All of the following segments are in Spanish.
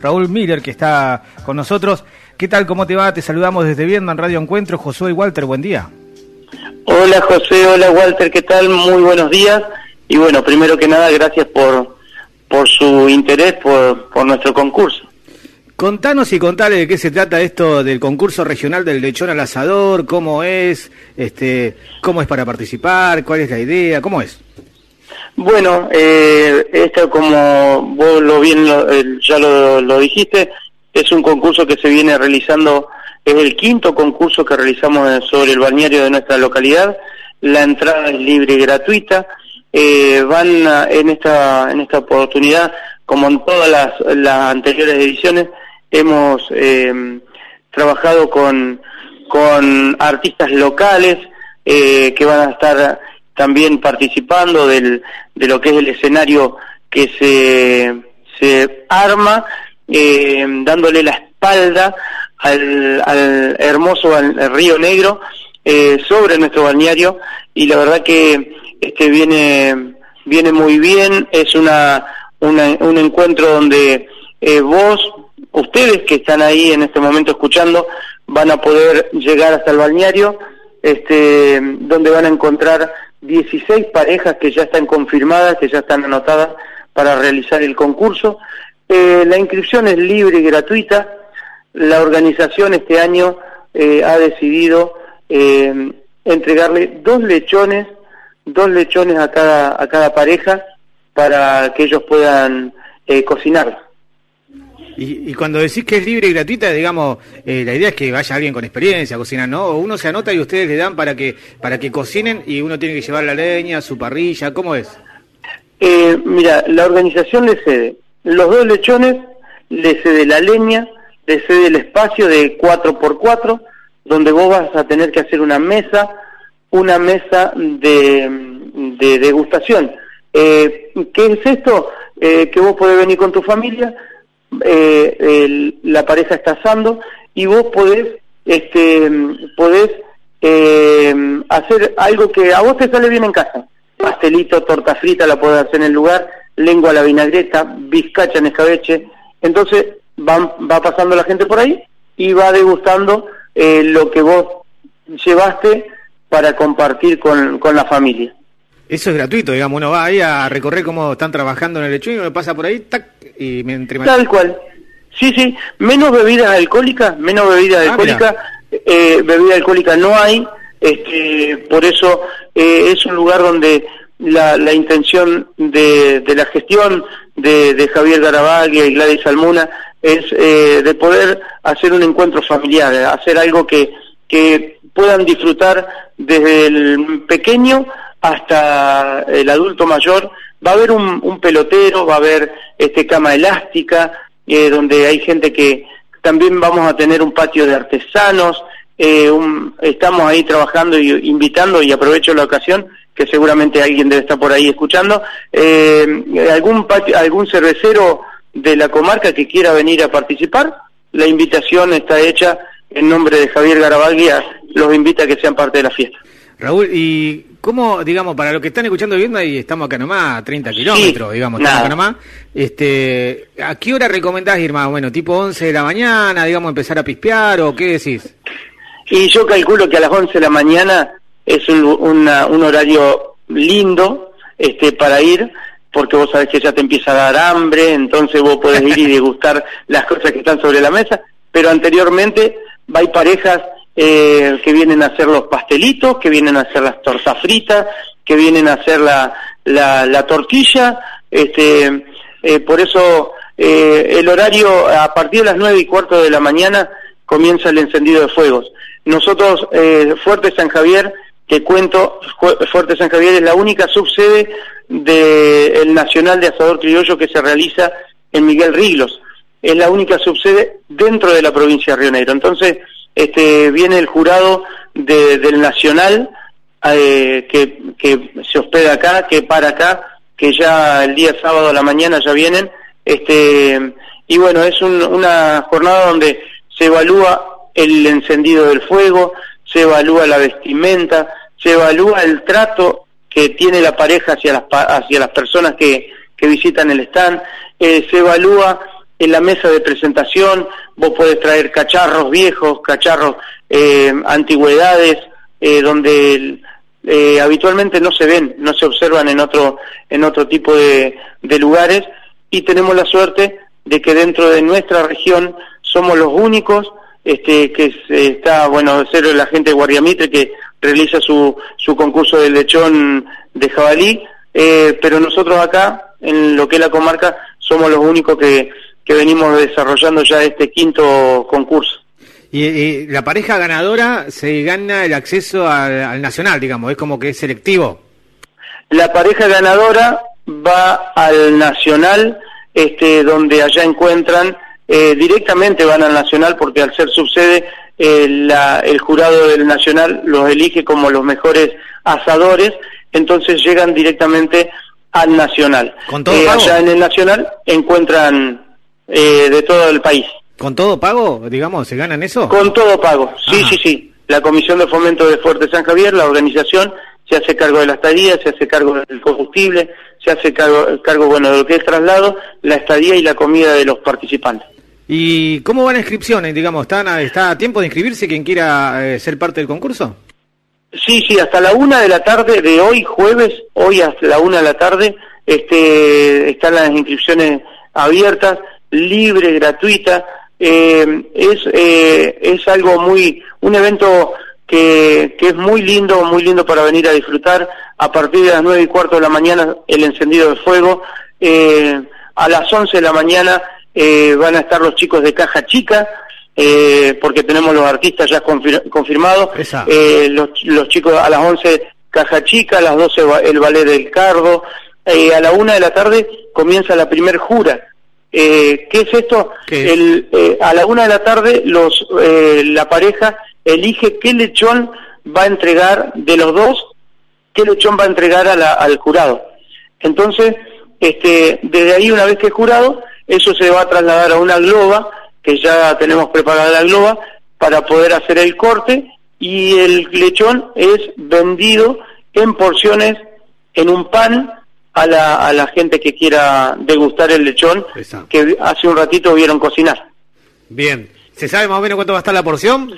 Raúl Miller, que está con nosotros. ¿Qué tal? ¿Cómo te va? Te saludamos desde Vietnam, Radio Encuentro. Josué y Walter, buen día. Hola José, hola Walter, ¿qué tal? Muy buenos días. Y bueno, primero que nada, gracias por, por su interés por, por nuestro concurso. Contanos y contale de qué se trata esto del concurso regional del lechón al asador, cómo es, este, cómo es para participar, cuál es la idea, cómo es. Bueno, eh, esto como vos lo bien ya lo, dijiste, es un concurso que se viene realizando, es el quinto concurso que realizamos sobre el balneario de nuestra localidad. La entrada es libre y gratuita. Eh, van en esta en esta oportunidad, como en todas las, anteriores ediciones, hemos eh, trabajado con con artistas locales eh, que van a estar también participando del, de lo que es el escenario que se, se arma, eh, dándole la espalda al, al hermoso al, Río Negro eh, sobre nuestro balneario. Y la verdad que este viene viene muy bien, es una, un encuentro donde eh, vos, ustedes que están ahí en este momento escuchando, van a poder llegar hasta el balneario, este, donde van a encontrar 16 parejas que ya están confirmadas, que ya están anotadas para realizar el concurso. Eh, la inscripción es libre y gratuita. La organización este año eh, ha decidido eh, entregarle dos lechones, dos lechones a cada, a cada pareja para que ellos puedan cocinar. Y, cuando decís que es libre y gratuita, digamos, eh, la idea es que vaya alguien con experiencia a cocinar, ¿no? O uno se anota y ustedes le dan para que para que cocinen y uno tiene que llevar la leña, su parrilla, ¿cómo es? Eh, mira, la organización le cede los dos lechones, le cede la leña, le cede el espacio de 4x4, donde vos vas a tener que hacer una mesa, una mesa de, de degustación. Eh, ¿Qué es esto? Eh, que vos podés venir con tu familia, eh, la pareja está asando y vos podés, este, podés eh, hacer algo que a vos te sale bien en casa. Pastelito, torta frita la podés hacer en el lugar, lengua a la vinagreta, bizcacha en escabeche. Entonces va, va pasando la gente por ahí y va degustando eh, lo que vos llevaste para compartir con, con la familia. Eso es gratuito, digamos, uno va ahí a recorrer cómo están trabajando en el lechuga y uno pasa por ahí, tac, y me entre Tal cual. Sí, sí, menos bebidas alcohólicas, menos bebidas ah, alcohólicas, eh, bebida alcohólica no hay, este, por eso eh, es un lugar donde la, la intención de, de la gestión de, de Javier Garabaglia y Gladys Almuna es eh, de poder hacer un encuentro familiar, hacer algo que, que puedan disfrutar desde el pequeño hasta el adulto mayor, va a haber un, pelotero, va a haber este cama elástica, eh, donde hay gente que también vamos a tener un patio de artesanos, eh, estamos ahí trabajando y invitando y aprovecho la ocasión que seguramente alguien debe estar por ahí escuchando, eh, algún algún cervecero de la comarca que quiera venir a participar, la invitación está hecha en nombre de Javier Garabaglia, los invita a que sean parte de la fiesta. Raúl, ¿y cómo, digamos, para los que están escuchando viendo y estamos acá nomás, a 30 kilómetros, digamos, estamos acá nomás, este, ¿a qué hora recomendás ir más Bueno, ¿Tipo 11 de la mañana, digamos, empezar a pispear o qué decís? Y yo calculo que a las 11 de la mañana es un, un horario lindo este, para ir, porque vos sabés que ya te empieza a dar hambre, entonces vos podés ir y degustar las cosas que están sobre la mesa, pero anteriormente hay parejas eh, que vienen a hacer los pastelitos, que vienen a hacer las tortas fritas, que vienen a hacer la, la, tortilla, este, eh, por eso eh, el horario a partir de las nueve y cuarto de la mañana comienza el encendido de fuegos. Nosotros, eh, Fuerte San Javier, que cuento, Fuerte San Javier es la única subsede del Nacional de Asador Criollo que se realiza en Miguel Riglos. Es la única subsede dentro de la provincia de Río Negro. Entonces, este, viene el jurado del Nacional eh, que, que se hospeda acá, que para acá, que ya el día sábado a la mañana ya vienen. Este, y bueno, es una jornada donde se evalúa el encendido del fuego, se evalúa la vestimenta, se evalúa el trato que tiene la pareja hacia las, hacia las personas que, que visitan el stand, eh, se evalúa en la mesa de presentación, vos podés traer cacharros viejos, cacharros eh, antigüedades, eh, donde eh, habitualmente no se ven, no se observan en otro, en otro tipo de, de lugares, y tenemos la suerte de que dentro de nuestra región somos los únicos este, que está, bueno, ser la gente de Guardiamitre que realiza su, su concurso de lechón de jabalí, eh, pero nosotros acá, en lo que es la comarca, somos los únicos que, que venimos desarrollando ya este quinto concurso. Y, la pareja ganadora se gana el acceso al, nacional, digamos, es como que es selectivo. La pareja ganadora va al nacional, este, donde allá encuentran, eh, directamente van al nacional porque al ser subsede eh, el jurado del nacional los elige como los mejores asadores, entonces llegan directamente al nacional. ¿Con todo eh, allá en el nacional encuentran de todo el país. ¿Con todo pago, digamos, se ganan eso? Con todo pago, sí, sí, sí. La Comisión de Fomento de Fuerte San Javier, la organización, se hace cargo de la estadía, se hace cargo del combustible, se hace cargo, cargo bueno, de lo que es traslado, la estadía y la comida de los participantes. ¿Y cómo van las inscripciones? Digamos, ¿están ¿Está a tiempo de inscribirse quien quiera eh, ser parte del concurso? Sí, sí, hasta la una de la tarde de hoy, jueves, hoy hasta la una de la tarde, este, están las inscripciones abiertas, libre, gratuita, eh, es, eh, es algo muy, un evento que, que es muy lindo, muy lindo para venir a disfrutar. A partir de las nueve y cuarto de la mañana, el encendido de fuego. Eh, a las once de la mañana eh, van a estar los chicos de Caja Chica, eh, porque tenemos los artistas ya confirmados. Los, los chicos a las once Caja Chica, a las doce el ballet del Cardo. Eh, a la una de la tarde comienza la primer jura, eh, ¿Qué es esto? El, eh, a la una de la tarde los, eh, la pareja elige qué lechón va a entregar de los dos, qué lechón va a entregar al jurado. Entonces, este, desde ahí una vez que es jurado, eso se va a trasladar a una globa, que ya tenemos preparada la globa, para poder hacer el corte y el lechón es vendido en porciones en un pan a la, a la gente que quiera degustar el lechón que hace un ratito vieron cocinar. Bien, ¿se sabe más o menos cuánto va a estar la porción?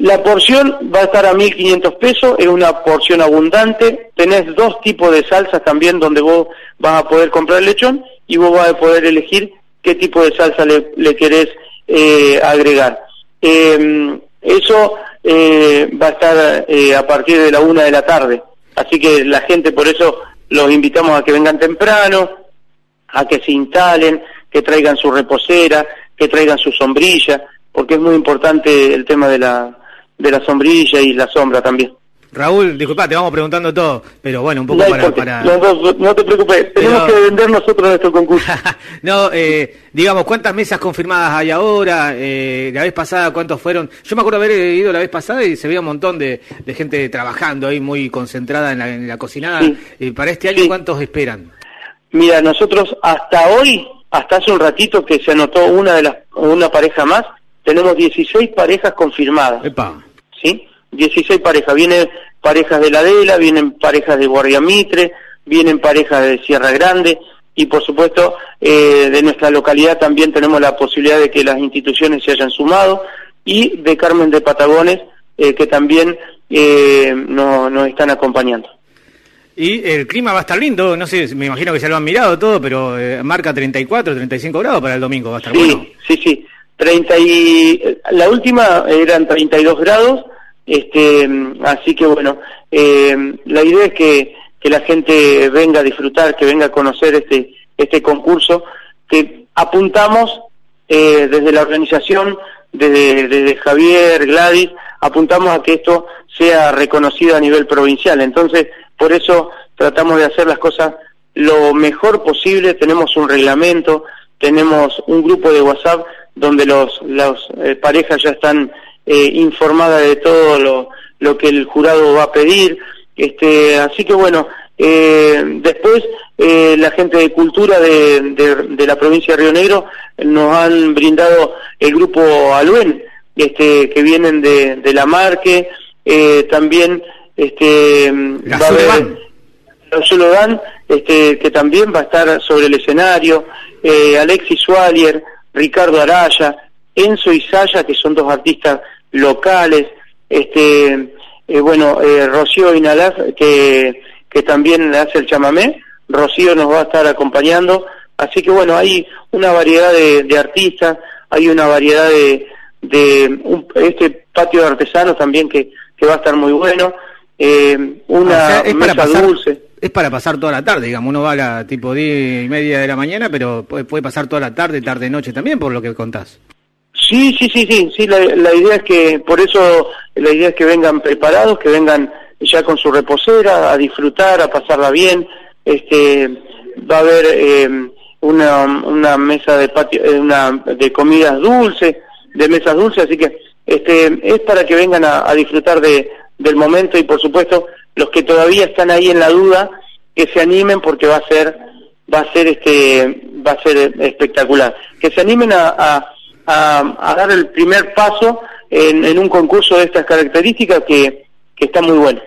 La porción va a estar a 1.500 pesos, es una porción abundante, tenés dos tipos de salsas también donde vos vas a poder comprar el lechón y vos vas a poder elegir qué tipo de salsa le, le querés eh, agregar. Em, eso eh, va a estar eh, a partir de la una de la tarde, así que la gente por eso los invitamos a que vengan temprano, a que se instalen, que traigan su reposera, que traigan su sombrilla, porque es muy importante el tema de la, de la sombrilla y la sombra también. Raúl, disculpa, te vamos preguntando todo, pero bueno, un poco para, No, te preocupes, tenemos que vender nosotros nuestro concurso. no, eh, digamos, ¿cuántas mesas confirmadas hay ahora? Eh, la vez pasada, ¿cuántos fueron? Yo me acuerdo haber ido la vez pasada y se veía un montón de, gente trabajando ahí, muy concentrada en la, cocinada. Eh, ¿Para este año cuántos esperan? Mira, nosotros hasta hoy, hasta hace un ratito que se anotó una de las, una pareja más, tenemos 16 parejas confirmadas. Epa. ¿Sí? 16 parejas, vienen parejas de la Dela, vienen parejas de Guardia Mitre, vienen parejas de Sierra Grande y por supuesto eh, de nuestra localidad también tenemos la posibilidad de que las instituciones se hayan sumado y de Carmen de Patagones eh, que también eh, nos están acompañando. Y el clima va a estar lindo, no sé, me imagino que se lo han mirado todo, pero eh, marca 34, 35 grados para el domingo, va a estar bueno. Sí, sí, 30 y, la última eran 32 grados este, así que bueno, eh, la idea es que, que la gente venga a disfrutar, que venga a conocer este, este concurso, que apuntamos eh, desde la organización, desde, desde Javier, Gladys, apuntamos a que esto sea reconocido a nivel provincial. Entonces, por eso tratamos de hacer las cosas lo mejor posible. Tenemos un reglamento, tenemos un grupo de WhatsApp donde los, las eh, parejas ya están eh, informada de todo lo, lo, que el jurado va a pedir. Este, así que bueno, eh, después eh, la gente de cultura de, de, la provincia de Río Negro nos han brindado el grupo Aluen, este, que vienen de, de la Marque, eh, también este, la va a haber, este, que también va a estar sobre el escenario, eh, Alexis Sualier, Ricardo Araya, Enzo Isaya, que son dos artistas locales, este, eh, bueno, eh, Rocío Inalaz, que, que también hace el chamamé, Rocío nos va a estar acompañando, así que bueno, hay una variedad de, artistas, hay una variedad de, de este patio de artesanos también que, que va a estar muy bueno, eh, una mesa dulce. es para pasar toda la tarde, digamos, uno va a la tipo 10 y media de la mañana, pero puede, puede pasar toda la tarde, tarde, noche también, por lo que contás. Sí, sí, sí, sí, sí, la, idea es que, por eso, la idea es que vengan preparados, que vengan ya con su reposera, a disfrutar, a pasarla bien, este, va a haber eh, una, una mesa de patio, eh, una, de comidas dulces, de mesas dulces, así que, este, es para que vengan a disfrutar de, del momento y por supuesto los que todavía están ahí en la duda que se animen porque va a ser va a ser este va a ser espectacular. Que se animen a, a, a, dar el primer paso en, en, un concurso de estas características que, que está muy bueno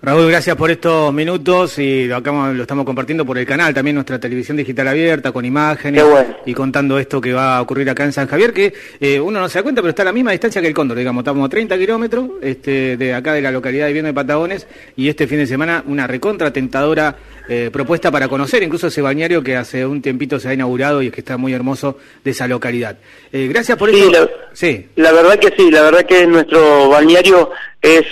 Raúl, gracias por estos minutos y lo, acá, lo estamos compartiendo por el canal, también nuestra televisión digital abierta, con imágenes y contando esto que va a ocurrir acá en San Javier, que eh, uno no se da cuenta, pero está a la misma distancia que el Cóndor, digamos, estamos a 30 kilómetros este, de acá de la localidad de Viena de Patagones y este fin de semana una recontra tentadora eh, propuesta para conocer incluso ese bañario que hace un tiempito se ha inaugurado y es que está muy hermoso de esa localidad. Eh, gracias por sí, La, sí, la verdad que sí, la verdad que nuestro balneario es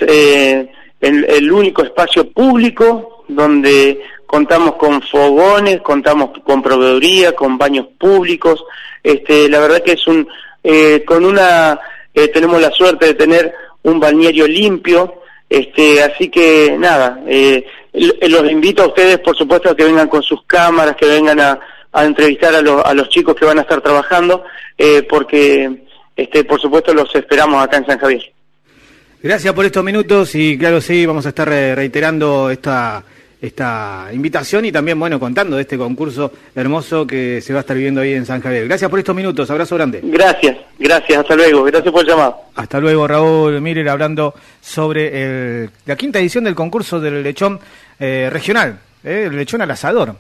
el, único espacio público donde contamos con fogones, contamos con proveeduría, con baños públicos. Este, la verdad que es un, eh, con una, eh, tenemos la suerte de tener un balneario limpio, este, así que nada, eh, los invito a ustedes, por supuesto, a que vengan con sus cámaras, que vengan a, entrevistar a, a los chicos que van a estar trabajando, porque, este, por supuesto, los esperamos acá en San Javier. Gracias por estos minutos y claro, sí, vamos a estar reiterando esta, esta invitación y también, bueno, contando de este concurso hermoso que se va a estar viviendo ahí en San Javier. Gracias por estos minutos, abrazo grande. Gracias, gracias, hasta luego, gracias por el llamado. Hasta luego, Raúl Miren, hablando sobre la quinta edición del concurso del lechón eh, regional, eh, el lechón al asador.